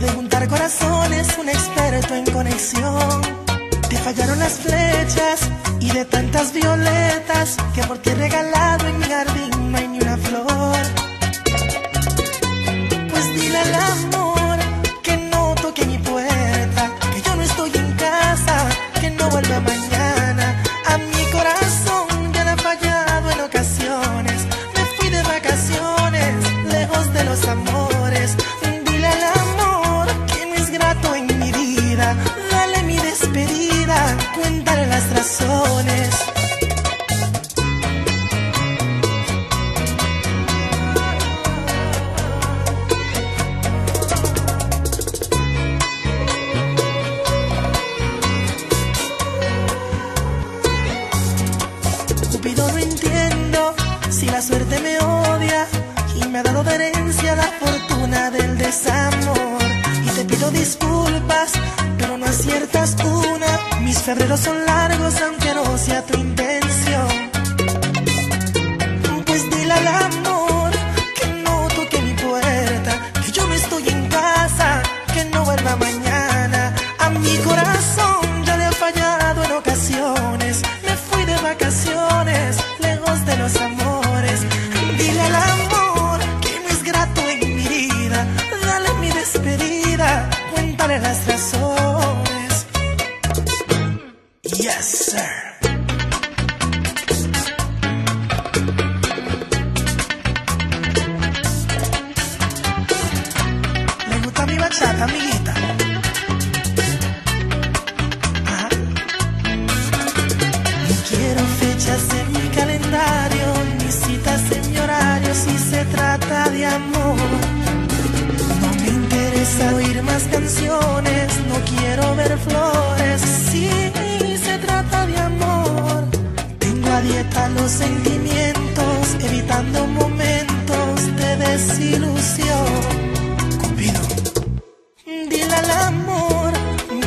de juntar corazones, un experto en conexión. Te fallaron las flechas y de tantas violetas que por ti he regalado en mi jardín no hay ni una flor. Pues dile al amor del desamor. Y te pido disculpas, pero no aciertas una. Mis febreros son largos aunque no sea tu intención. Pues dile al amor que no toque mi puerta, que yo no estoy en casa, que no vuelva mañana. A mi corazón ya le ha fallado en ocasiones. Me fui de vacaciones, cuéntale las razones. Yes, sir. ¿Le gusta mi bachata, amiguita? Ajá. No quiero fechas en mi calendario, ni citas en mi horario si se trata de amor. Interesa oír más canciones, no quiero ver flores si se trata de amor. Tengo a dieta los sentimientos, evitando momentos de desilusión. Cupido. Dile al amor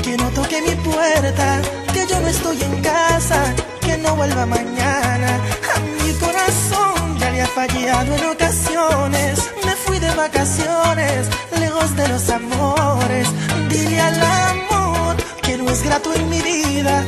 que no toque mi puerta, que yo no estoy en casa, que no vuelva mañana. A mi corazón ya le ha fallado en ocasiones. Me fui de vacaciones, de los amores. Dile al amor que no es grato en mi vida,